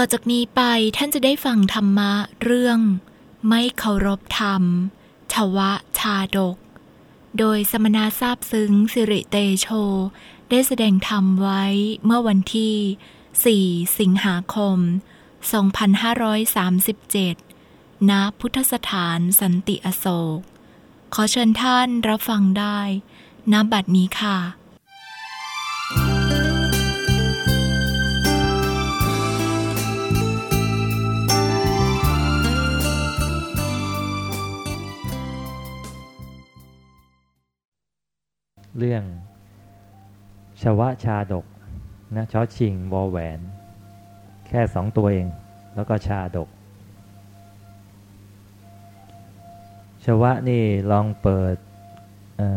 ต่อจากนี้ไปท่านจะได้ฟังธรรมะเรื่อง ไม่เคารพธรรม ชวะชาดก โดยสมณะทราบซึ้งสิริเตโช ได้แสดงธรรมไว้เมื่อวันที่ 4 สิงหาคม 2537 ณ พุทธสถานสันติอโศก ขอเชิญท่านรับฟังได้ ณ บัดนี้ค่ะ เรื่อง ชวะชาดกนะชอชิงวอแหวน แค่สองตัวเอง แล้วก็ชาดก ชวะนี่ลองเปิด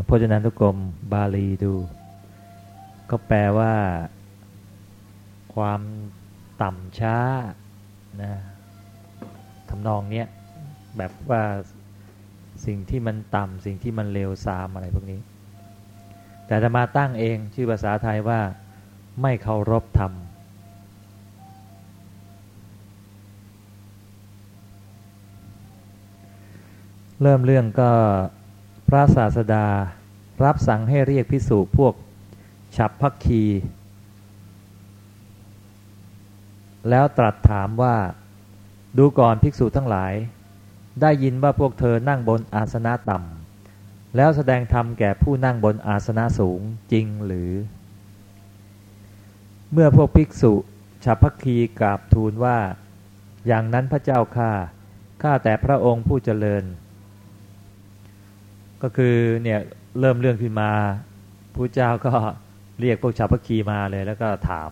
พจนานุกรมบาลีดู ก็แปลว่า ความต่ำช้านะทำนองเนี้ยแบบว่าสิ่งที่มันต่ำสิ่งที่มันเลวทรามอะไรพวกนี้ แต่จะมาตั้งเองชื่อภาษาไทยว่า ไม่เคารพธรรม เริ่มเรื่องก็พระศาสดารับสั่งให้เรียกพิสูจพวกฉับพักคี แล้วตรัสถามว่าดูก่อนภิกษุทั้งหลาย ได้ยินว่าพวกเธอนั่งบนอาสนะต่ำ แล้วแสดงธรรมแก่ผู้นั่งบนอาสนะสูงจริงหรือ เมื่อพวกภิกษุชาวพักคีกราบทูลว่า อย่างนั้นพระเจ้าข้าข้าแต่พระองค์ผู้เจริญ ก็คือเนี่ยเริ่มเรื่องขึ้นมาพระเจ้าก็เรียกพวกชาวพักคีมาเลยแล้วก็ถาม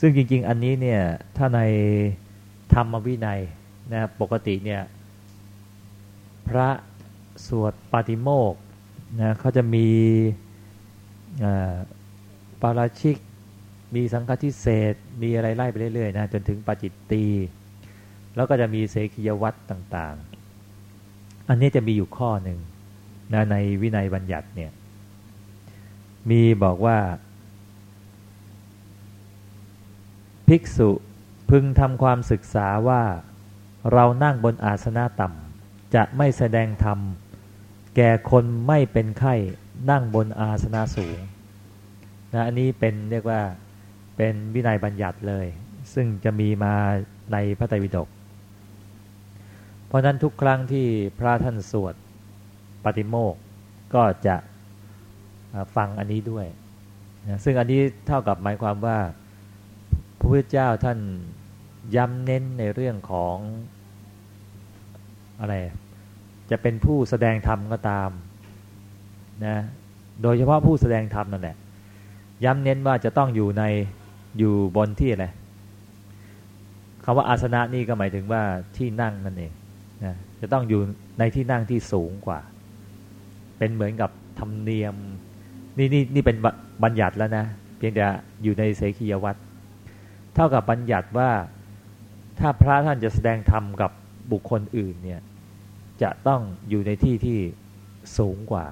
ซึ่งจริง ๆ อันนี้เนี่ยถ้าในธรรมวินัยนะปกติเนี่ยพระ สวดปาติโมกนะเขาจะมีปาราชิก มีสังฆทิเศษมีอะไรไล่ไปเรื่อยๆนะจนถึงปาจิตตีแล้วก็จะมีเสกียวัตรต่างๆ อันนี้จะมีอยู่ข้อหนึ่งนะในวินัยบัญญัติเนี่ยมีบอกว่า ภิกษุพึงทำความศึกษาว่า เรานั่งบนอาสนะต่ำจะไม่แสดงธรรม แก่คนไม่เป็นไข้นั่งบนอาสนะสูงนะอันนี้เป็นเรียกว่าเป็นวินัยบัญญัติเลย ซึ่งจะมีมาในพระไตรปิฎกเพราะนั้นทุกครั้งที่พระท่านสวดปฏิโมกก็จะฟังอันนี้ด้วยนะซึ่งอันนี้เท่ากับหมายความว่าพระพุทธเจ้าท่านย้ำเน้นในเรื่องของอะไร จะเป็นผู้แสดงธรรมก็ตามนะโดยเฉพาะผู้แสดงธรรมนั่นแหละย้ำเน้นว่าจะต้องอยู่ในอยู่บนที่อะไรคำว่าอาสนะนี่ก็หมายถึงว่าที่นั่งนั่นเองนะจะต้องอยู่ในที่นั่งที่สูงกว่า เป็นเหมือนกับธรรมเนียม นี่นี่นี่เป็นบัญญัติแล้วนะ เพียงแต่อยู่ในเสขียวัตรเท่ากับบัญญัติว่าถ้าพระท่านจะแสดงธรรมกับบุคคลอื่นเนี่ย จะต้องอยู่ในที่ที่สูงกว่า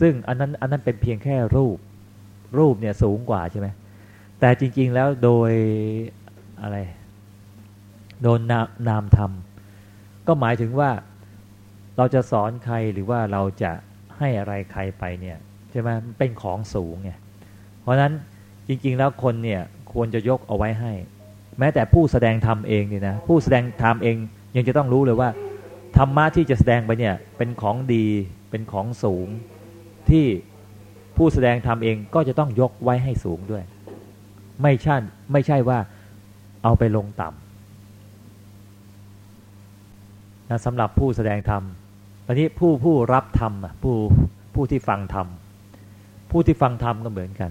ซึ่งอันนั้นอันนั้นเป็นเพียงแค่รูป รูปเนี่ยสูงกว่าใช่ไหมแต่จริง ๆแล้วโดยอะไร โดนนามนามธรรม ก็หมายถึงว่าเราจะสอนใครหรือว่าเราจะให้อะไรใครไปเนี่ยใช่ไหมเป็นของสูงไงเพราะนั้นจริง ๆ แล้วคนเนี่ยควรจะยกเอาไว้ให้ แม้แต่ผู้แสดงธรรมเองเนี่ยนะผู้แสดงธรรมเองยังจะต้องรู้เลยว่า ธรรมะที่จะแสดงไปเนี่ยเป็นของดีเป็นของสูงที่ผู้แสดงธรรมเองก็จะต้องยกไว้ให้สูงด้วย ไม่ใช่ไม่ใช่ว่าเอาไปลงต่ำนะสำหรับผู้แสดงธรรมอันนี้ผู้ผู้รับธรรมผู้ผู้ที่ฟังธรรมผู้ที่ฟังธรรมก็เหมือนกัน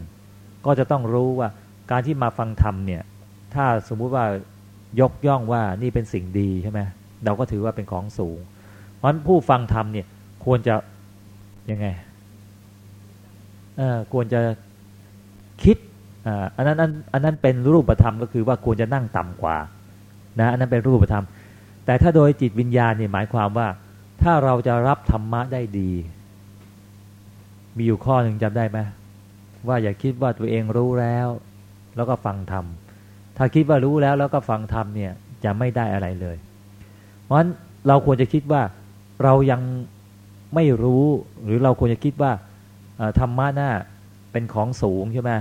ก็จะต้องรู้ว่าการที่มาฟังธรรมเนี่ย ถ้าสมมุติว่ายกย่องว่านี่เป็นสิ่งดีใช่ไหม เราก็ถือว่าเป็นของสูง เพราะฉะนั้นผู้ฟังธรรมเนี่ย ควรจะยังไงเออควรจะคิดอันนั้นอันนั้นเป็นรูปธรรมก็คือว่าควรจะนั่งต่ำกว่านะอันนั้นเป็นรูปธรรม แต่ถ้าโดยจิตวิญญาณเนี่ยหมายความว่า ถ้าเราจะรับธรรมะได้ดี มีอยู่ข้อหนึ่งจำได้ไหมว่าอย่าคิดว่าตัวเองรู้แล้ว แล้วก็ฟังธรรมถ้าคิดว่ารู้แล้วแล้วก็ฟังธรรมเนี่ยจะไม่ได้อะไรเลย เพราะฉะนั้นเราควรจะคิดว่าเรายังไม่รู้หรือเราควรจะคิดว่าธรรมะน่าเป็นของสูงใช่ไหม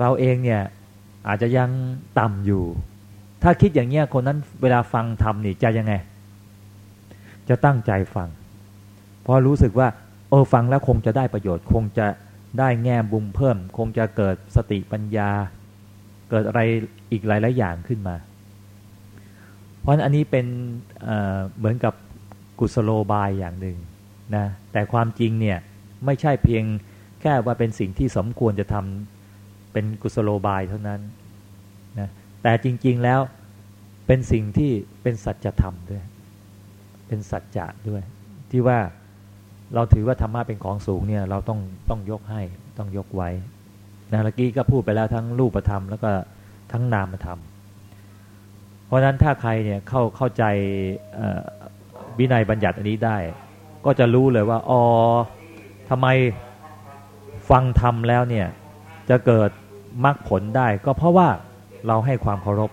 เราเองเนี่ยอาจจะยังต่ำอยู่ ถ้าคิดอย่างเงี้ยคนนั้นเวลาฟังธรรมนี่จะยังไง จะตั้งใจฟัง เพราะรู้สึกว่าเออฟังแล้วคงจะได้ประโยชน์ คงจะได้แง่บุมเพิ่ม คงจะเกิดสติปัญญา เกิดอะไรอีกหลายๆอย่างขึ้นมา เพราะอันนี้เป็นเเหมือนกับกุศโลบายอย่างหนึ่งนะแต่ความจริงเนี่ยไม่ใช่เพียงแค่ว่าเป็นสิ่งที่สมควรจะทำเป็นกุศโลบายเท่านั้นนะแต่จริง ๆแล้วเป็นสิ่งที่เป็นสัจธรรมด้วย เป็นสัจจะด้วย ที่ว่าเราถือว่าธรรมะเป็นของสูงเนี่ยเราต้องต้องยกให้ต้องยกไว้นะเมื่อกี้ก็พูดไปแล้วทั้งรูปธรรมแล้วก็ทั้งนามธรรม ราะฉะนั้นถ้าใครเนี่ยเข้าเข้าใจวินัยบัญญัติอันนี้ได้ ก็จะรู้เลยว่าอ๋อทำไมฟังธรรมแล้วเนี่ยจะเกิดมรรคผลได้ ก็เพราะว่าเราให้ความเคารพ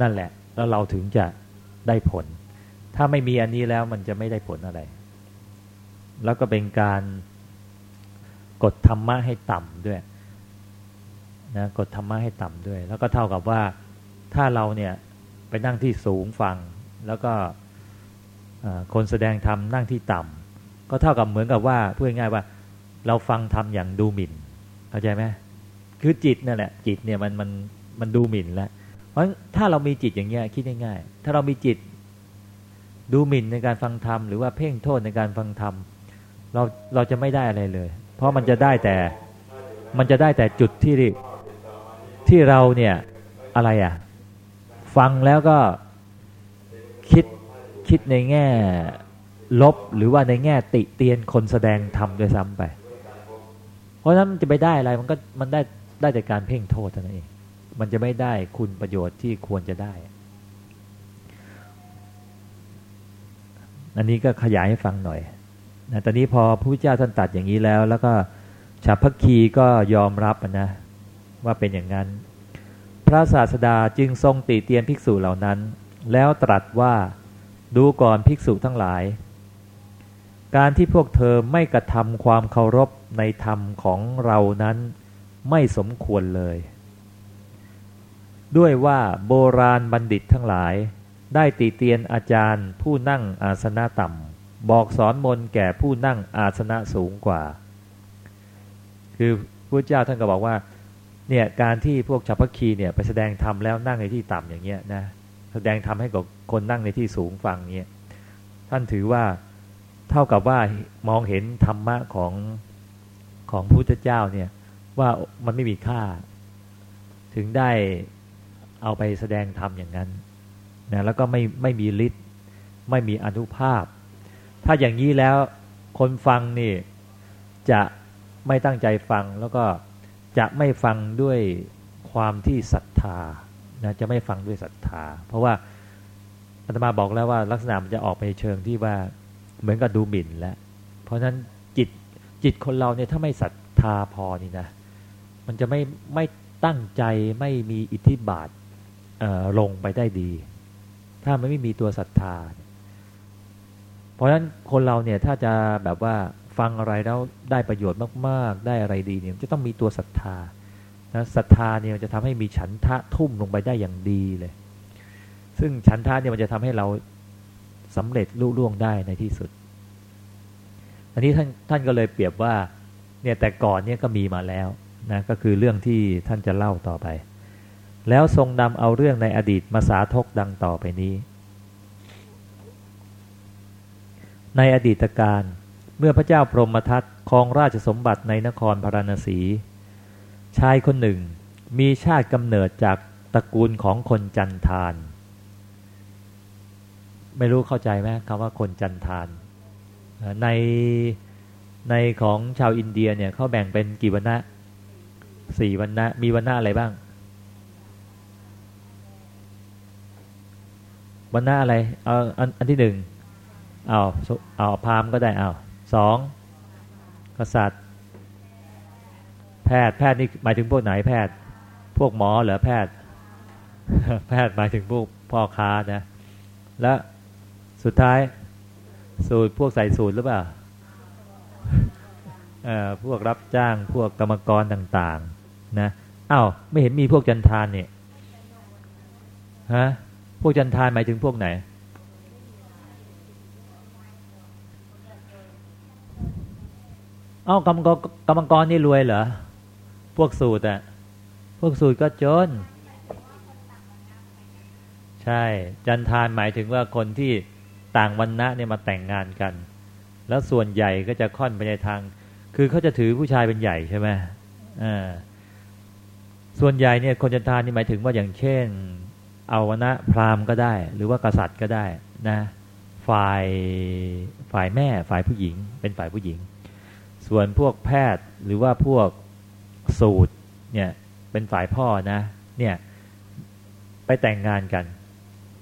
นั่นแหละ แล้วเราถึงจะได้ผล ถ้าไม่มีอันนี้แล้วมันจะไม่ได้ผลอะไร แล้วก็เป็นการกดธรรมะให้ต่ำด้วยนะกดธรรมะให้ต่ำด้วย แล้วก็เท่ากับว่า ถ้าเราเนี่ยไปนั่งที่สูงฟัง แล้วก็คนแสดงธรรมนั่งที่ต่ำก็เท่ากับเหมือนกับว่าพูดง่ายๆว่า เราฟังธรรมอย่างดูหมิ่นเข้าใจไหมคือจิตนั่นแหละจิตเนี่ยมันมันมันดูหมิ่นแล้วเพราะถ้าเรามีจิตอย่างเงี้ยคิดง่ายๆถ้าเรามีจิตดูหมิ่นในการฟังธรรมหรือว่าเพ่งโทษในการฟังธรรมเราเราจะไม่ได้อะไรเลย เพราะมันจะได้แต่มันจะได้แต่จุดที่ที่เราเนี่ยอะไรอะ ฟังแล้วก็คิดคิดในแง่ลบหรือว่าในแง่ติเตียนคนแสดงทำด้วยซ้ำไป เพราะฉะนั้นจะไปได้อะไรมันก็มันได้ได้แต่การเพ่งโทษเท่านั้นเอง มันจะไม่ได้คุณประโยชน์ที่ควรจะได้ อันนี้ก็ขยายให้ฟังหน่อยนะตอนนี้พอพระพุทธเจ้าท่านตัดอย่างนี้แล้ว แล้วก็ชาพักคีก็ยอมรับนะว่าเป็นอย่างนั้น พระศาสดาจึงทรงติเตียนภิกษุเหล่านั้น แล้วตรัสว่าดูก่อนภิกษุทั้งหลาย การที่พวกเธอไม่กระทำความเคารพในธรรมของเรานั้น ไม่สมควรเลย ด้วยว่าโบราณบัณฑิตทั้งหลาย ได้ตีเตียนอาจารย์ ผู้นั่งอาสนะต่ำบอกสอนมนแก่ผู้นั่งอาสนะสูงกว่า คือพระเจ้าท่านก็บอกว่า เนี่ยการที่พวกชาวพัคีเนี่ยไปแสดงธรรมแล้วนั่งในที่ต่ำอย่างเงี้ยนะแสดงธรรมให้กับคนนั่งในที่สูงฟังเงี้ยท่านถือว่าเท่ากับว่ามองเห็นธรรมะของของพุทธเจ้าเนี่ยว่ามันไม่มีค่า ถึงได้เอาไปแสดงธรรมอย่างนั้นนะแล้วก็ไม่ไม่มีฤทธิ์ไม่มีอนุภาพ ถ้าอย่างนี้แล้วคนฟังนี่จะไม่ตั้งใจฟังแล้วก็ จะไม่ฟังด้วยความที่ศรัทธานะจะไม่ฟังด้วยศรัทธา เพราะว่าอาตมาบอกแล้วว่าลักษณะมันจะออกไปเชิงที่ว่าเหมือนกับดูหมิ่นแล้ว เพราะฉะนั้นจิตจิตคนเราเนี่ยถ้าไม่ศรัทธาพอนี่นะ มันจะไม่ไม่ตั้งใจไม่มีอิทธิบาทลงไปได้ดี ถ้ามันไม่มีตัวศรัทธา เพราะฉะนั้นคนเราเนี่ยถ้าจะแบบว่า ฟังอะไรแล้วได้ประโยชน์มาก ๆ ได้อะไรดีเนี่ยจะต้องมีตัวศรัทธานะศรัทธาเนี่ยจะทำให้มีฉันทะทุ่มลงไปได้อย่างดีเลย ซึ่งฉันทะเนี่ยมันจะทำให้เราสำเร็จลุล่วงได้ในที่สุด อันนี้ท่านท่านก็เลยเปรียบว่าเนี่ยแต่ก่อนเนี่ยก็มีมาแล้วนะก็คือเรื่องที่ท่านจะเล่าต่อไป แล้วทรงนำเอาเรื่องในอดีตมาสาทกดังต่อไปนี้ ในอดีตการ เมื่อพระเจ้าพรหมทัตครองราชสมบัติในนครพาราณสี ชายคนหนึ่งมีชาติกำเนิดจากตระกูลของคนจันทาน ไม่รู้เข้าใจไหมคำว่าคนจันทาน ในในของชาวอินเดียเนี่ยเขาแบ่งเป็นกี่วรรณะสี่วรรณะมีวรรณะอะไรบ้างวรรณะอะไรเอาอันอันที่หนึ่งเอาเอาพามก็ได้เอา สองกษัตริย์ แพทย์แพทย์นี่หมายถึงพวกไหนแพทย์ พวกหมอหรือแพทย์ แพทย์หมายถึงพวกพ่อค้านะ และสุดท้าย สูตรพวกใส่สูตรหรือเปล่าพวกรับจ้างพวกกรรมกรต่างๆ นะอา้าวไม่เห็นมีพวกจันทานเนี่ยฮะพวกจันทานหมายถึงพวกไหน เอ้ากรรมกรกรรมกรนี่รวยเหรอ พวกสูตรอะพวกสูตรก็จน ใช่ จันทานหมายถึงว่าคนที่ต่างวันณะเนี่ยมาแต่งงานกัน แล้วส่วนใหญ่ก็จะค่อนไปในทาง คือเขาจะถือผู้ชายเป็นใหญ่ใช่ไหมอ่าส่วนใหญ่เนี่ยคนจันทานนี่หมายถึงว่าอย่างเช่น เอาวนะพราหมณ์ก็ได้ หรือว่ากษัตริย์ก็ได้นะ ฝ่ายฝ่ายแม่ฝ่ายผู้หญิง เป็นฝ่ายผู้หญิง ส่วนพวกแพทย์หรือว่าพวกสูตรเนี่ยเป็นฝ่ายพ่อนะเนี่ยไปแต่งงานกัน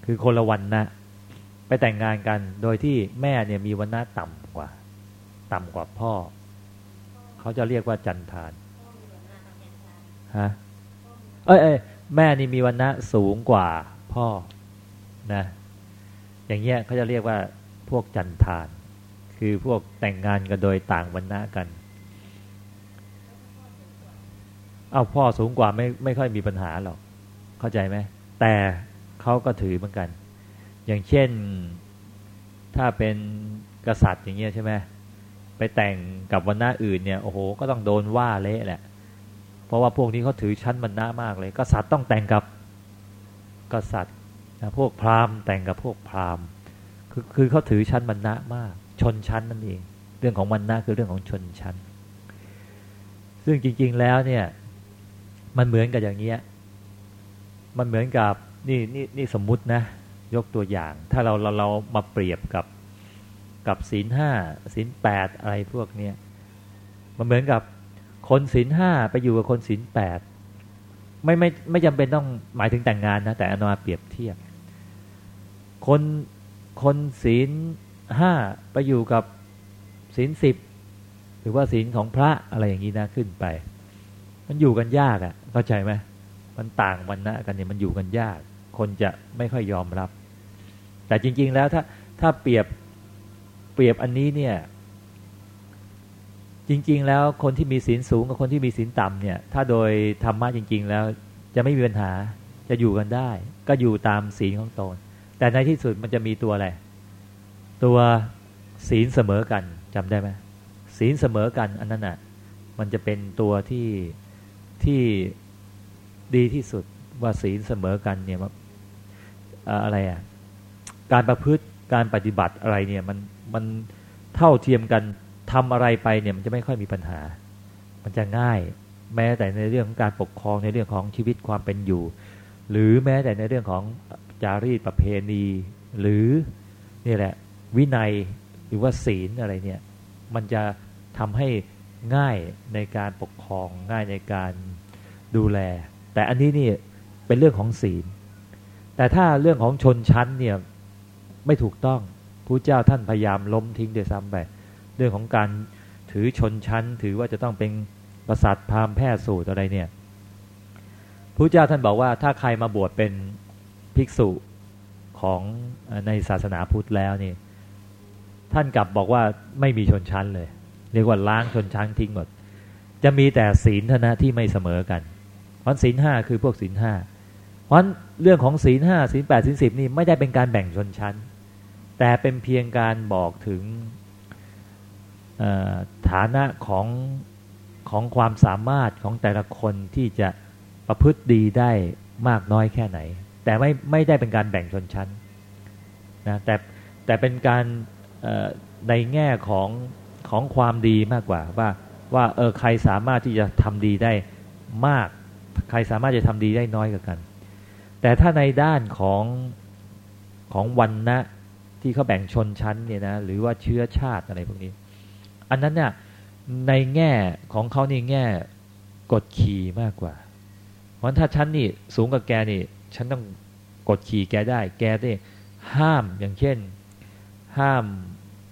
คือคนละวันนะ ไปแต่งงานกันโดยที่แม่เนี่ยมีวันนะต่ำกว่า ต่ำกว่าพ่อ เขาจะเรียกว่าจันทานฮะเอ้ยเอ้ยแม่นี่มีวันนะสูงกว่าพ่อนะ อย่างเงี้ยเขาจะเรียกว่าพวกจันทาน คือพวกแต่งงานกันโดยต่างวันนะกัน เอาพ่อสูงกว่าไม่ไม่ค่อยมีปัญหาหรอก เข้าใจไหม แต่เขาก็ถือเหมือนกัน อย่างเช่นถ้าเป็นกษัตริย์อย่างเงี้ยใช่ไหมไปแต่งกับวันหน้าอื่นเนี่ยโอ้โหก็ต้องโดนว่าเละแหละ เพราะว่าพวกนี้เขาถือชั้นบรรณามากเลย กษัตริย์ต้องแต่งกับกษัตริย์นะพวกพราหมณ์แต่งกับพวกพราหมณ์คือคือเขาถือชั้นบรรณะมาก ชนชั้นนั่นเอง เรื่องของบรรณะคือเรื่องของชนชั้น ซึ่งจริง ๆแล้วเนี่ย มันเหมือนกับอย่างเงี้ยมันเหมือนกับนี่นี่นี่สมมุตินะ ยกตัวอย่าง ถ้าเราเราเรามาเปรียบกับกับศีลห้าศีลแปดอะไรพวกเนี้ยมันเหมือนกับคนศีลห้าไปอยู่กับคนศีลแปดไม่ไม่ไม่จำเป็นต้องหมายถึงแต่งงานนะแต่อนามาเปรียบเทียบ คนคนศีล ห้าไปอยู่กับศีลสิบหรือว่าศีลของพระอะไรอย่างนี้นะขึ้นไป มันอยู่กันยากอะ่ะ เข้าใจไหมมันต่างวันนะกันเนี่ยมันอยู่กันยาก คนจะไม่ค่อยยอมรับ แต่จริง ๆ แล้วถ้าถ้าเปรียบเปรียบอันนี้เนี่ย จริง ๆ แล้วคนที่มีศีลสูงกับคนที่มีศีลต่ำเนี่ย ถ้าโดยธรรมะจริง ๆ แล้วจะไม่มีปัญหาจะอยู่กันได้ ก็อยู่ตามศีลของตนแต่ในที่สุดมันจะมีตัวอะไร ตัวศีลเสมอกันจำได้ไหมศีลเสมอกันอันนั้นอะมันจะเป็นตัวที่ที่ดีที่สุดว่าศีลเสมอกันเนี่ยอะไรอะการประพฤติการปฏิบัติอะไรเนี่ยมันมันเท่าเทียมกันทำอะไรไปเนี่ยมันจะไม่ค่อยมีปัญหา มันจะง่าย แม้แต่ในเรื่องของการปกครองในเรื่องของชีวิตความเป็นอยู่ หรือแม้แต่ในเรื่องของจารีตประเพณี หรือนี่แหละ วินัยหรือว่าศีลอะไรเนี่ยมันจะทำให้ง่ายในการปกครองง่ายในการดูแล แต่อันนี้นี่เป็นเรื่องของศีล แต่ถ้าเรื่องของชนชั้นเนี่ยไม่ถูกต้องพระเจ้าท่านพยายามล้มทิ้งเดยซ้ำไปเรื่องของการถือชนชั้น ถือว่าจะต้องเป็นกษัตริย์พราหมณ์แพทย์สูตรอะไรเนี่ยพระเจ้าท่านบอกว่าถ้าใครมาบวชเป็นภิกษุของในศาสนาพุทธแล้วนี่ ท่านกลับบอกว่าไม่มีชนชั้นเลย เรียกว่าล้างชนชั้นทิ้งหมด จะมีแต่ศีลเท่านะที่ไม่เสมอกันเพราะศีลห้าคือพวกศีลห้าเพราะเรื่องของศีลห้าศีลแปดศีลสิบนี่ไม่ได้เป็นการแบ่งชนชั้น แต่เป็นเพียงการบอกถึงฐานะของของความสามารถของแต่ละคนที่จะประพฤติดีได้มากน้อยแค่ไหน แต่ไม่ไม่ได้เป็นการแบ่งชนชั้นนะแต่แต่เป็นการ ในแง่ของของความดีมากกว่าว่าว่าเออใครสามารถที่จะทำดีได้มาก ใครสามารถจะทำดีได้น้อยกว่ากัน แต่ถ้าในด้านของของวันนะที่เขาแบ่งชนชั้นเนี่ยนะหรือว่าเชื้อชาติอะไรพวกนี้ อันนั้นเนี่ยในแง่ของเขานี่แง่กดขี่มากกว่า เพราะถ้าฉันนี่สูงกว่าแกนี่ฉันต้องกดขี่แกได้ แกได้ห้ามอย่างเช่น ห้าม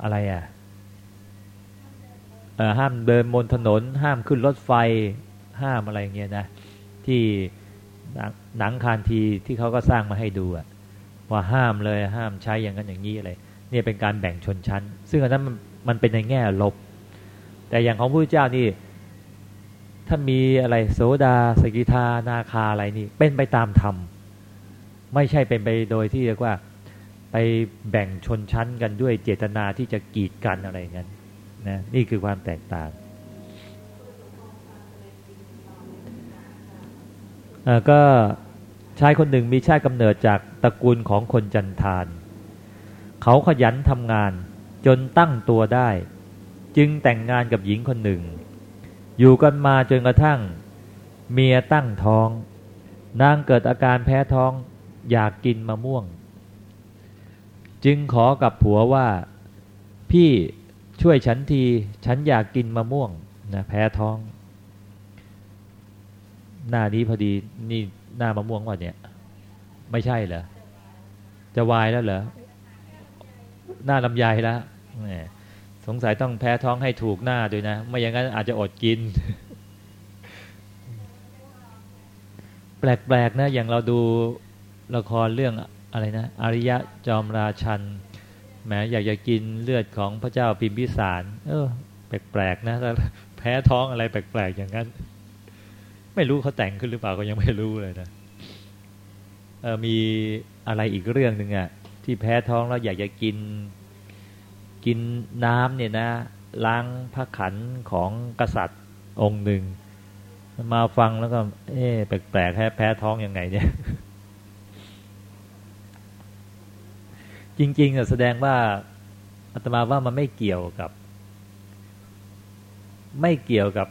อะไรอะ่ะห้ามเดินบนถนน ห้ามขึ้นรถไฟ ห้ามอะไรเงี้ยนะ ที่หนังคานทีที่เขาก็สร้างมาให้ดูอะว่าห้ามเลยห้ามใช้อย่างนั้นอย่างนี้อะไรเนี่ยเป็นการแบ่งชนชั้น ซึ่งอันนั้นมันมันเป็นในแง่ลบ แต่อย่างของพระเจ้านี่ถ้ามีอะไรโสดาสกิทานาคาอะไรนี่ เป็นไปตามธรรมไม่ใช่เป็นไปโดยที่เรียกว่า ไปแบ่งชนชั้นกันด้วยเจตนาที่จะกีดกันอะไรเงี้ยนะนี่คือความแตกต่างก็ชายคนหนึ่งมีชาติกำเนิดจากตระกูลของคนจันทาน เขาขยันทำงานจนตั้งตัวได้ จึงแต่งงานกับหญิงคนหนึ่ง อยู่กันมาจนกระทั่ง เมียตั้งท้อง นางเกิดอาการแพ้ท้องอยากกินมะม่วง จึงขอกับผัวว่าพี่ช่วยฉันที ฉันอยากกินมะม่วงนะแพ้ท้อง หน้านี้พอดีนี่หน้ามะม่วงว่าเนี่ย ไม่ใช่เหรอจะวายแล้วเหรอหน้าลำไยแล้วสงสัยต้องแพ้ท้องให้ถูกหน้าด้วยนะ ไม่อย่างนั้นอาจจะอดกิน แปลกๆนะ อย่างเราดูละครเรื่อง อะไรนะอริยะจอมราชันแหมอยากจะกินเลือดของพระเจ้าพิมพิสาร เออ แปลกๆนะแพ้ท้องอะไรแปลกๆอย่างนั้น ไม่รู้เขาแต่งขึ้นหรือเปล่าก็ยังไม่รู้เลยนะเออมีอะไรอีกเรื่องหนึ่งอะที่แพ้ท้องแล้วอยากจะกิน กินน้ำเนี่ยนะ ล้างพระขันของกษัตริย์องค์หนึ่งมาฟังแล้วก็ เอ๊แปลกๆแพ้แพ้ท้องยังไงเนี่ย จริงๆแสดงว่าอาตมาว่ามันไม่เกี่ยวกับ ไม่เกี่ยวกับ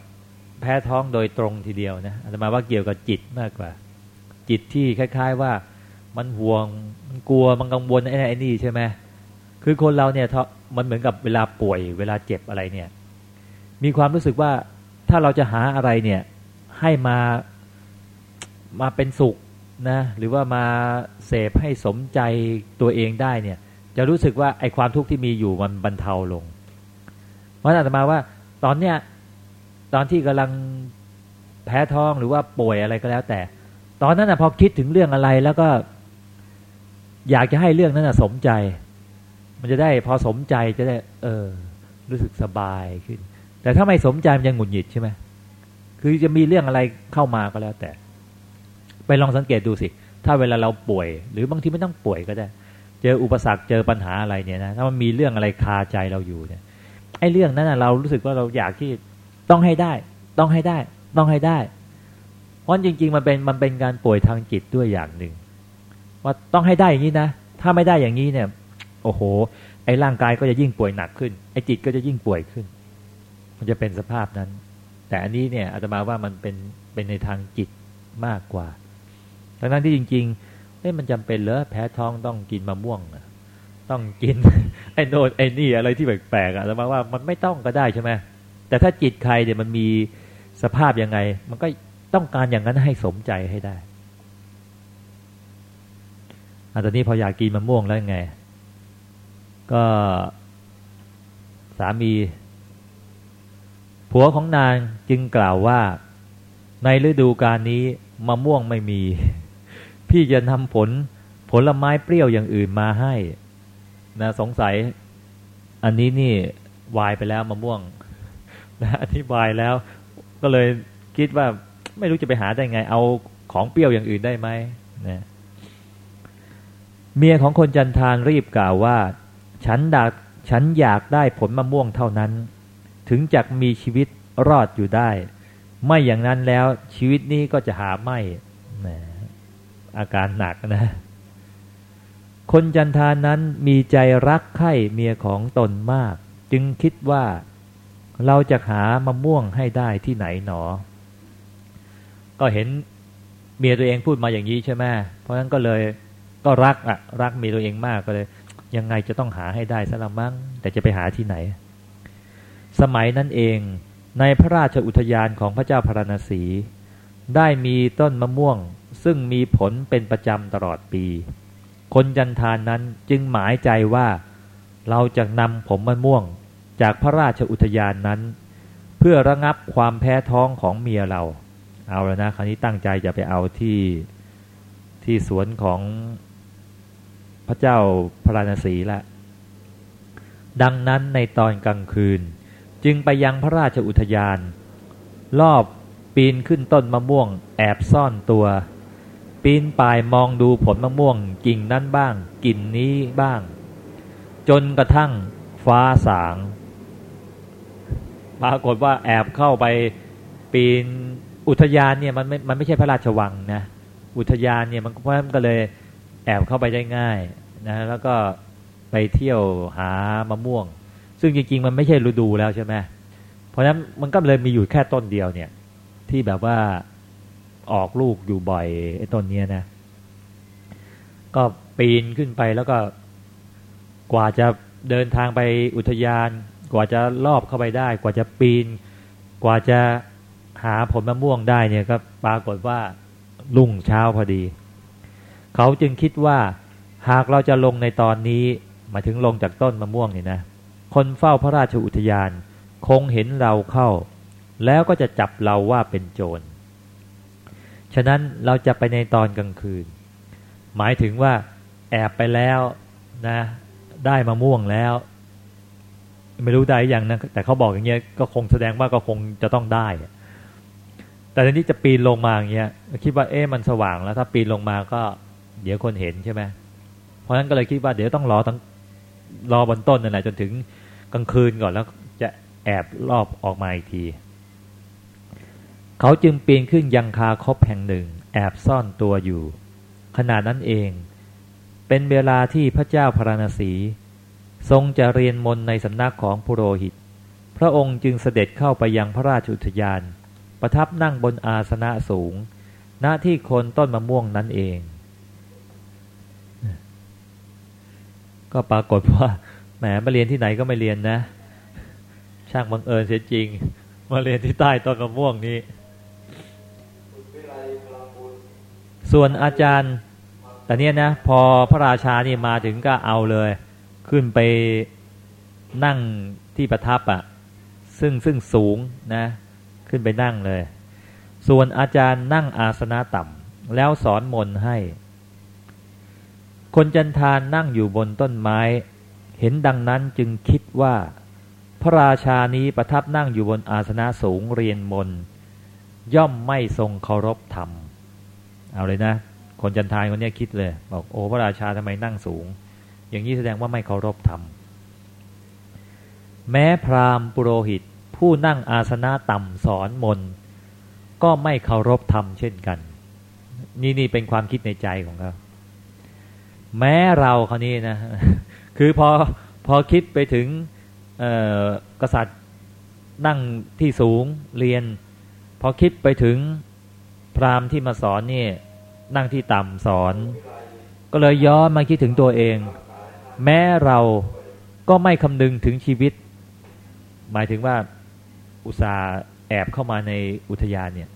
แพ้ท้องโดยตรงทีเดียวนะอาตมาว่าเกี่ยวกับจิตมากกว่า จิตที่คล้าย ๆว่ามันห่วงมันกลัวมันกังวลไอ้ไอ้นี่ใช่ไหมคือคนเราเนี่ยมันเหมือนกับเวลาป่วย เวลาเจ็บอะไรเนี่ย มีความรู้สึกว่าถ้าเราจะหาอะไรเนี่ย ให้มามาเป็นสุข นะหรือว่ามาเสพให้สมใจตัวเองได้เนี่ย จะรู้สึกว่าไอ้ความทุกข์ที่มีอยู่มันบรรเทาลงเพราะอาตมาว่าตอนเนี้ยตอนที่กำลังแพ้ท้องหรือว่าป่วยอะไรก็แล้ว แต่ ตอนนั้นนะพอคิดถึงเรื่องอะไรแล้วก็ อยากจะให้เรื่องนั้นนะสมใจ มันจะได้พอสมใจจะได้ เออ รู้สึกสบายขึ้น แต่ถ้าไม่สมใจมันยังหงุดหงิดใช่ไหมคือจะมีเรื่องอะไรเข้ามาก็แล้วแต่ ไปลองสังเกตดูสิ ถ้าเวลาเราป่วย หรือบางทีไม่ต้องป่วยก็ได้ เจออุปสรรคเจอปัญหาอะไรเนี่ยนะถ้ามันมีเรื่องอะไรคาใจเราอยู่เนี่ยไอ้เรื่องนั้นนะเรารู้สึกว่าเราอยากที่ต้องให้ได้ ต้องให้ได้ ต้องให้ได้ เพราะจริง ๆ มันเป็นมันเป็นการป่วยทางจิตด้วยอย่างหนึ่งว่าต้องให้ได้อย่างนี้นะถ้าไม่ได้อย่างนี้เนี่ย โอ้โห ไอ้ร่างกายก็จะยิ่งป่วยหนักขึ้น ไอ้จิตก็จะยิ่งป่วยขึ้น มันจะเป็นสภาพนั้น แต่อันนี้เนี่ยอาตมาว่ามันเป็นเป็นในทางจิตมากกว่า ดังนั้นที่จริงๆเอ้ยมันจำเป็นเหรอแพ้ท้องต้องกินมะม่วงต้องกินไอ้โนดไอ้นี่อะไรที่แปลกๆอะอาตมาว่ามันไม่ต้องก็ได้ใช่ไหมแต่ถ้าจิตใครเนี่ยมันมีสภาพยังไง มันก็ต้องการอย่างนั้นให้สมใจให้ได้อันตอนนี้พออยากกินมะม่วงแล้วยังไง ก็สามี ผัวของนางจึงกล่าวว่า ในฤดูกาลนี้มะม่วงไม่มี พี่จะทำผลผลไม้เปรี้ยวอย่างอื่นมาให้ นะสงสัย อันนี้นี่วายไปแล้วมะม่วงนะอธิบายแล้ว ก็เลยคิดว่าไม่รู้จะไปหาได้ไง เอาของเปรี้ยวอย่างอื่นได้ไหมนะเมียของคนจันทานรีบกล่าวว่า ฉันดักฉันอยากได้ผลมะม่วงเท่านั้น ถึงจะมีชีวิตรอดอยู่ได้ ไม่อย่างนั้นแล้วชีวิตนี้ก็จะหาไม่ อาการหนักนะ คนจันทานนั้นมีใจรักใคร่เมียของตนมาก จึงคิดว่าเราจะหามะม่วงให้ได้ที่ไหนหนอ ก็เห็นเมียตัวเองพูดมาอย่างนี้ใช่ไหมเพราะฉะนั้นก็เลยก็รักอะรักเมียตัวเองมากก็เลย ยังไงจะต้องหาให้ได้สละมั้งแต่จะไปหาที่ไหน สมัยนั้นเองในพระราชอุทยานของพระเจ้าพระนศีได้มีต้นมะม่วง ซึ่งมีผลเป็นประจำตลอดปี คนจันทานนั้นจึงหมายใจว่า เราจะนำผมมะม่วงจากพระราชอุทยานนั้น เพื่อระงับความแพ้ท้องของเมียเรา เอาแล้วนะ คราวนี้ตั้งใจจะไปเอาที่ที่สวนของพระเจ้าพระราณสีละ ดังนั้นในตอนกลางคืน จึงไปยังพระราชอุทยาน รอบปีนขึ้นต้นมะม่วงแอบซ่อนตัว ปีนป่ายมองดูผลมะม่วงกิ่งนั้นบ้าง กิ่นนี้บ้าง จนกระทั่งฟ้าสางปรากฏว่าแอบเข้าไปปีนอุทยานเนี่ยมันไม่มันไม่ใช่พระราชวังนะอุทยานเนี่ยมันเพราะมันก็เลยแอบเข้าไปได้ง่ายนะแล้วก็ไปเที่ยวหามะม่วง ซึ่งจริงๆ มันไม่ใช่ฤดูแล้วใช่ไหมเพราะฉะนั้นมันก็เลยมีอยู่แค่ต้นเดียวเนี่ยที่แบบว่า ออกลูกอยู่บ่อยไอ้ต้นเนี้ยนะ ก็ปีนขึ้นไปแล้วก็กว่าจะเดินทางไปอุทยาน กว่าจะลอบเข้าไปได้ กว่าจะปีน กว่าจะหาผลมะม่วงได้เนี่ยก็ปรากฏว่าลุ่งเช้าพอดี เขาจึงคิดว่าหากเราจะลงในตอนนี้มาถึงลงจากต้นมะม่วงนี่นะ คนเฝ้าพระราชอุทยาน คงเห็นเราเข้า แล้วก็จะจับเราว่าเป็นโจร ฉะนั้นเราจะไปในตอนกลางคืน หมายถึงว่าแอบไปแล้วนะได้มะม่วงแล้ว ไม่รู้ได้ยังนะแต่เขาบอกอย่างเงี้ยก็คงแสดงว่าก็คงจะต้องได้ แต่ทีนี้จะปีนลงมาอย่างเงี้ยคิดว่าเอ๊ะมันสว่างแล้วถ้าปีนลงมาก็ เดี๋ยวคนเห็นใช่ไหมเพราะฉะนั้นก็เลยคิดว่าเดี๋ยวต้องรอตั้งรอบนต้นนั่นแหละจนถึงกลางคืนก่อนแล้วจะแอบรอบออกมาอีกที เขาจึงปีนขึ้นยังคาคบแห่งหนึ่งแอบซ่อนตัวอยู่ ขณะนั้นเอง เป็นเวลาที่พระเจ้าพระนศีทรงจะเรียนมนในสำนักของปุโรหิต พระองค์จึงเสด็จเข้าไปยังพระราชอุทยาน ประทับนั่งบนอาสนะสูงหน้าที่คนต้นมะม่วงนั้นเอง ก็ปรากฏว่าแหมมาเรียนที่ไหนก็ไม่เรียนนะ ช่างบังเอิญเสียจริง มาเรียนที่ใต้ต้นมะม่วงนี้ ส่วนอาจารย์แต่เนี้ยนะพอพระราชานี่มาถึงก็เอาเลย ขึ้นไปนั่งที่ประทับอะ่ะซึ่งซึ่งสูงนะ ขึ้นไปนั่งเลย ส่วนอาจารย์นั่งอาสนะต่ำแล้วสอนมนให้ คนจันทานนั่งอยู่บนต้นไม้ เห็นดังนั้นจึงคิดว่า พระราชานี้ประทับนั่งอยู่บนอาสนะสูงเรียนมน ย่อมไม่ทรงเคารพธรรม เอาเลยนะ คนจันทานคนนี้คิดเลย บอกโอ้พระราชาทำไมนั่งสูง อย่างนี้แสดงว่าไม่เคารพธรรมแม้พราหมณ์ปุโรหิต ผู้นั่งอาสนะต่ำสอนมน ก็ไม่เคารพธรรมเช่นกัน นี่นี่เป็นความคิดในใจของเขาแม้เราเขานี่นะ คือพอพอคิดไปถึงกษัตริย์นั่งที่สูงเรียน พอคิดไปถึง พราหมณ์ที่มาสอนนี่นั่งที่ต่ำสอน ก็เลยย้อนมาคิดถึงตัวเอง แม้เราก็ไม่คำนึงถึงชีวิต หมายถึงว่าอุตสาแอบเข้ามาในอุทยานเนี่ย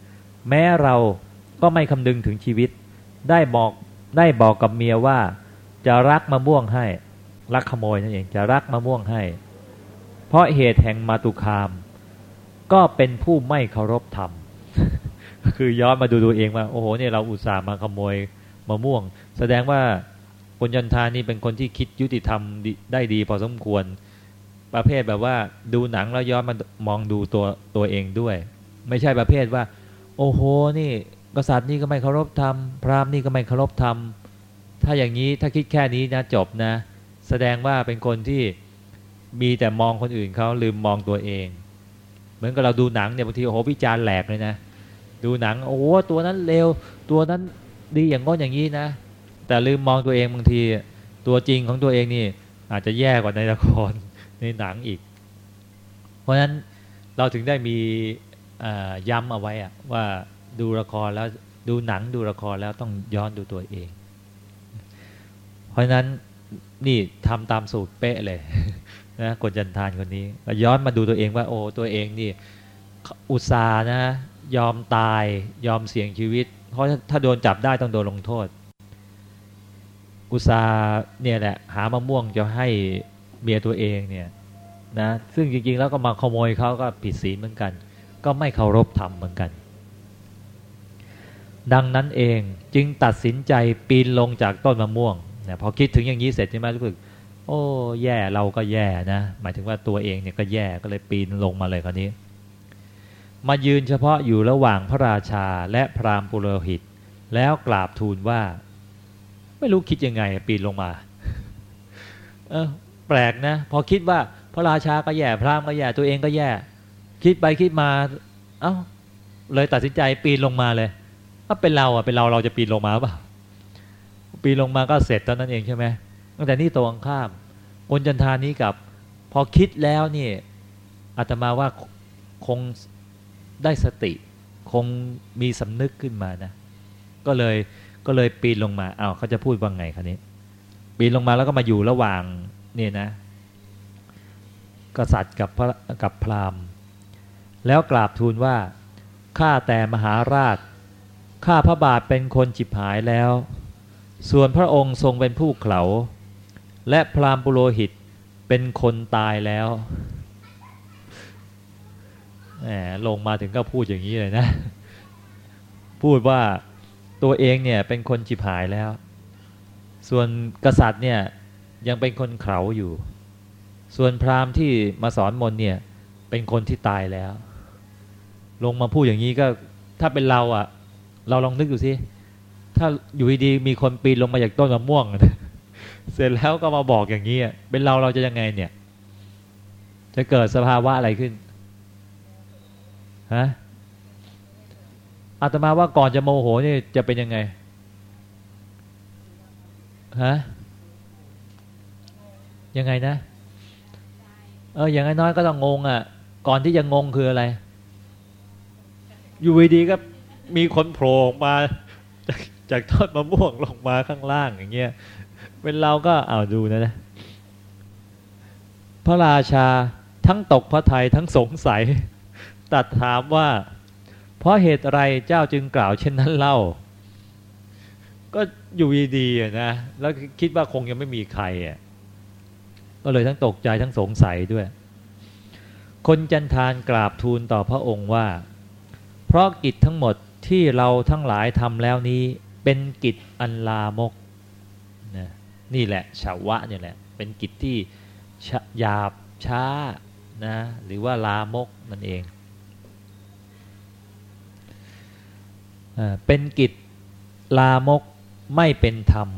แม้เราก็ไม่คำนึงถึงชีวิต ได้บอกได้บอกกับเมียว่า จะรักมะม่วงให้ รักขโมยนั่นเองจะรักมะม่วงให้ เพราะเหตุแห่งมาตุคาม ก็เป็นผู้ไม่เคารพธรรม คือย้อนมาดูดูเองว่า โอ้โหเนี่ยเราอุตส่าห์มาขโมยมะม่วง แสดงว่าคนยันทานี่เป็นคนที่คิดยุติธรรมได้ดีพอสมควร ประเภทแบบว่าดูหนังแล้วย้อนมามองดูตัวตัวเองด้วย ไม่ใช่ประเภทว่า โอ้โหนี่กษัตริย์นี่ก็ไม่เคารพธรรม พราหมณ์นี่ก็ไม่เคารพธรรม ถ้าอย่างนี้ถ้าคิดแค่นี้นะจบนะ แสดงว่าเป็นคนที่มีแต่มองคนอื่นเขาลืมมองตัวเอง เหมือนกับเราดูหนังเนี่ยบางทีโอ้โหวิจารณ์แหลกเลยนะ ดูหนังโอ้โหตัวนั้นเลวตัวนั้นดีอย่างง้นอย่างนี้นะ แต่ลืมมองตัวเองบางที ตัวจริงของตัวเองนี่ อาจจะแย่กว่าในละครในหนังอีก เพราะฉะนั้นเราถึงได้มีย้ำเอาไว้ว่าดูละครแล้วดูหนังดูละครแล้วต้องย้อนดูตัวเอง เพราะฉะนั้นนี่ทำตามสูตรเป๊ะเลยนะกดจันทานคนนี้ย้อนมาดูตัวเองว่าโอ้ตัวเองนี่อุตส่าห์นะ ยอมตายยอมเสี่ยงชีวิต เพราะถ้าโดนจับได้ต้องโดนลงโทษ อุตสาเนี่ยแหละ หามะม่วงจะให้เมียตัวเองเนี่ยนะซึ่งจริงๆแล้วก็มาขโมยเขาก็ผิดศีลเหมือนกัน ก็ไม่เคารพธรรมเหมือนกัน ดังนั้นเองจึงตัดสินใจปีนลงจากต้นมะม่วงเนี่ยพอคิดถึงอย่างนี้เสร็จใช่ไหมรู้สึก โอ้แย่เราก็แย่นะหมายถึงว่าตัวเองเนี่ยก็แย่ก็เลยปีนลงมาเลยคราวนี้ มายืนเฉพาะอยู่ระหว่างพระราชาและพราหมณ์ปุโรหิต แล้วกราบทูลว่า ไม่รู้คิดยังไงปีนลงมา เออแปลกนะ พอคิดว่าพระราชาก็แย่พราหมณ์ก็แย่ตัวเองก็แย่ คิดไปคิดมา เอ้า เลยตัดสินใจปีนลงมาเลยถ้าเป็นเราอะเป็นเราเราจะปีนลงมาเปล่าปีนลงมาก็เสร็จตอนนั้นเองใช่ไหมตั้งแต่นี่ตรงข้ามคนจันทานี้กับ พอคิดแล้วนี่อาตมาว่าคง ได้สติคงมีสำนึกขึ้นมานะ ก็เลยก็เลยปีนลงมาเอา้าเขาจะพูดว่าไงคะนี้ ปีนลงมาแล้วก็มาอยู่ระหว่างนี่นะ กษัตริย์กับพระกับพราหมณ์ แล้วกราบทูลว่าข้าแต่มหาราชข้าพระบาทเป็นคนจิบหายแล้ว ส่วนพระองค์ทรงเป็นผู้เขาและพราหมณ์ปุโรหิตเป็นคนตายแล้ว แหมลงมาถึงก็พูดอย่างนี้เลยนะ พูดว่าตัวเองเนี่ยเป็นคนจิบหายแล้ว ส่วนกษัตริย์เนี่ยยังเป็นคนเขาอยู่ ส่วนพราหมณ์ที่มาสอนมนเนี่ยเป็นคนที่ตายแล้ว ลงมาพูดอย่างนี้ก็ถ้าเป็นเราอะ่ะ เราลองนึกดูสิถ้าอยู่ดีมีคนปีนลงมาจากต้นมะม่วง เสร็จแล้วก็มาบอกอย่างนี้เป็นเราเราจะยังไงเนี่ย จะเกิดสภาวะอะไรขึ้น ฮะอาตมาว่าก่อนจะโมโหนี่จะเป็นยังไงฮะยังไงนะ เอออย่างน้อยก็ต้องงงอะ ก่อนที่จะงงคืออะไร อยู่ดีก็มีคนโผล่มา จากจากต้นมะม่วงลงมาข้างล่างอย่างเงี้ยเป็นเราก็เอาดูนะนะ พระราชาทั้งตกพระไทยทั้งสงสัย ตัดถามว่า เพราะเหตุอะไรเจ้าจึงกล่าวเช่นนั้นเล่า ก็อยู่ดีๆนะ แล้วคิดว่าคงยังไม่มีใครอะก็เลยทั้งตกใจทั้งสงสัยด้วย คนจันทานกราบทูลต่อพระองค์ว่า เพราะกิจทั้งหมดที่เราทั้งหลายทำแล้วนี้ เป็นกิจอันลามกนะนี่แหละชาวะเนี่ยแหละ เป็นกิจที่หยาบช้านะหรือว่าลามกนั่นเอง เป็นกิจลามกไม่เป็นธรรม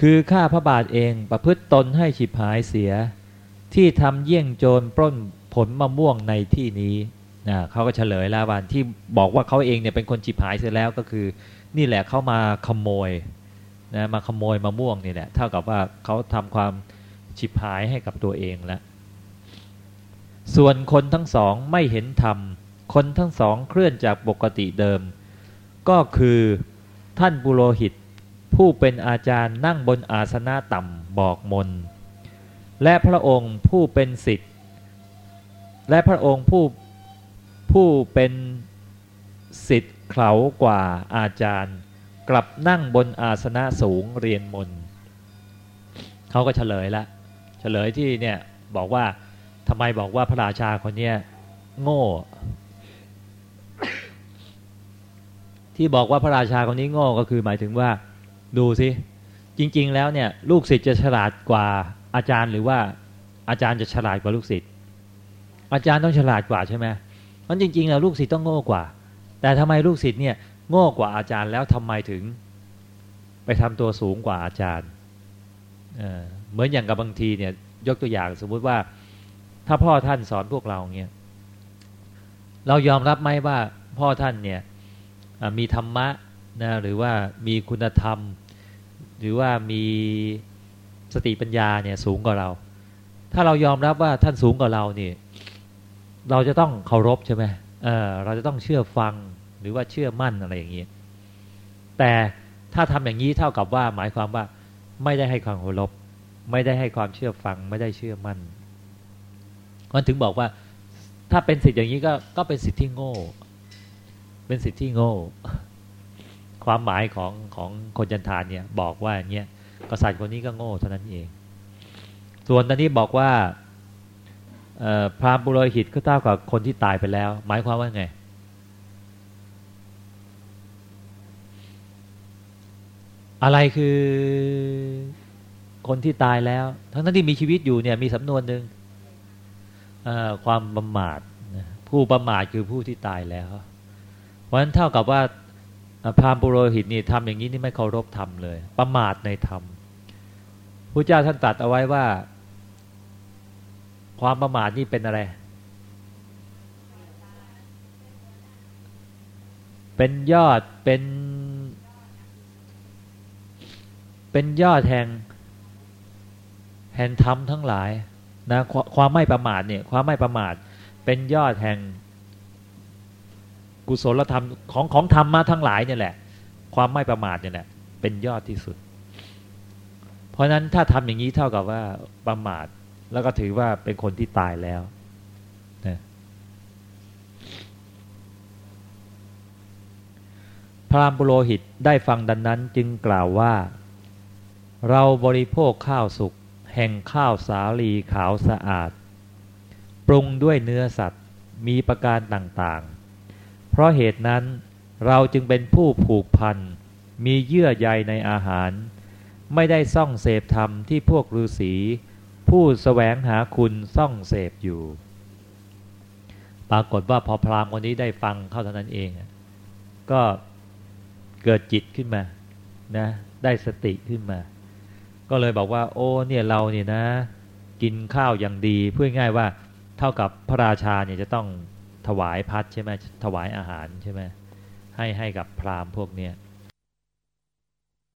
คือข้าพระบาทเองประพฤติตนให้ฉิบหายเสีย ที่ทำเยี่ยงโจรปล้นผลมะม่วงในที่นี้นะเขาก็เฉลยแล้ววันที่บอกว่าเขาเองเนี่ยเป็นคนฉิบหายเสียแล้วก็คือ นี่แหละเขามาขโมยนะมาขโมยมะม่วงนี่แหละเท่ากับว่าเขาทำความฉิบหายให้กับตัวเองแล้วส่วนคนทั้งสองไม่เห็นธรรม คนทั้งสองเคลื่อนจากปกติเดิม ก็คือท่านบุโรหิต ผู้เป็นอาจารย์นั่งบนอาสนะต่ำบอกมน และพระองค์ผู้เป็นสิทธิ์ และพระองค์ผู้ผู้เป็นสิทธิ์เขากว่าอาจารย์ กลับนั่งบนอาสนะสูงเรียนมนเขาก็เฉลยละเฉลยที่เนี่ยบอกว่าทำไมบอกว่าพระราชาคนเนี้ยโง่ ที่บอกว่าพระราชาคนนี้โง่ก็คือหมายถึงว่าดูสิจริง ๆ แล้วเนี่ย ลูกศิษย์จะฉลาดกว่าอาจารย์ หรือว่าอาจารย์จะฉลาดกว่าลูกศิษย์อาจารย์ต้องฉลาดกว่าใช่ไหมเพราะจริง ๆ แล้วลูกศิษย์ต้องโง่กว่า แต่ทำไมลูกศิษย์เนี่ยโง่กว่าอาจารย์แล้วทำไมถึง ไปทำตัวสูงกว่าอาจารย์เเหมือนอย่างกับบางทีเนี่ย ยกตัวอย่างสมมุติว่า ถ้าพ่อท่านสอนพวกเราเนี่ยเรายอมรับไหมว่าพ่อท่านเนี่ย มีธรรมะนะหรือว่ามีคุณธรรม หรือว่ามีสติปัญญาเนี่ยสูงกว่าเรา ถ้าเรายอมรับว่าท่านสูงกว่าเราเนี่ยเราจะต้องเคารพใช่ไหมเออเราจะต้องเชื่อฟังหรือว่าเชื่อมั่นอะไรอย่างนี้แต่ถ้าทำอย่างนี้เท่ากับว่าหมายความว่าไม่ได้ให้ความเคารพไม่ได้ให้ความเชื่อฟังไม่ได้เชื่อมั่นมันถึงบอกว่าถ้าเป็นสิทธิ์อย่างนี้ก็ก็เป็นสิทธิ์ที่โง่ เป็นสิทธิที่โง่ ความหมายของของคนยันทานเนี่ย บอกว่าอย่างเงี้ยกษัตริย์คนนี้ก็โง่เท่านั้นเอง ส่วนตอนนี้บอกว่าพราหมณ์ปุโรหิตก็เท่ากับคนที่ตายไปแล้ว หมายความว่าไง อะไรคือคนที่ตายแล้ว ทั้งนั้นที่มีชีวิตอยู่เนี่ยมีสำนวนหนึ่งความประมาทผู้ประมาทคือผู้ที่ตายแล้ว ราะฉะนั้นเท่ากับว่าพราหมณ์ปุโรหิตนี่ทำอย่างนี้นี่ไม่เคารพธรรมเลย ประมาทในธรรมพระเจ้าท่านตรัสเอาไว้ว่า ความประมาทนี่เป็นอะไร เป็นยอดเป็น เป็นยอดแห่งแห่งธรรมทั้งหลายนะความไม่ประมาทเนี่ยความไม่ประมาท เป็นยอดแห่ง กุศลธรรมของของธรรมมาทั้งหลายเนี่ยแหละ ความไม่ประมาทเนี่ยแหละเป็นยอดที่สุด เพราะนั้นถ้าทำอย่างนี้เท่ากับว่าประมาทแล้วก็ถือว่าเป็นคนที่ตายแล้วนะพราหมณ์บุโรหิตได้ฟังดังนั้นจึงกล่าวว่า เราบริโภคข้าวสุกแห่งข้าวสาลีขาวสะอาด ปรุงด้วยเนื้อสัตว์มีประการต่างๆ เพราะเหตุนั้นเราจึงเป็นผู้ผูกพัน มีเยื่อใยในอาหาร ไม่ได้ซ่องเสพธรรมที่พวกฤาษีผู้สแสวงหาคุณซ่องเสพอยู่ ปรากฏว่าพอพรามคนนี้ได้ฟังเข้าเท่านั้นเอง ก็เกิดจิตขึ้นมานะได้สติขึ้นมา ก็เลยบอกว่า โอ้เนี่ยเราเนี่ยนะ กินข้าวอย่างดีเพื่อง่ายว่าเท่ากับพระราชาเนี่ยจะต้อง ถวายพัดใช่ไหมถวายอาหารใช่ไหมให้ให้กับพราหมณ์พวกเนี้ย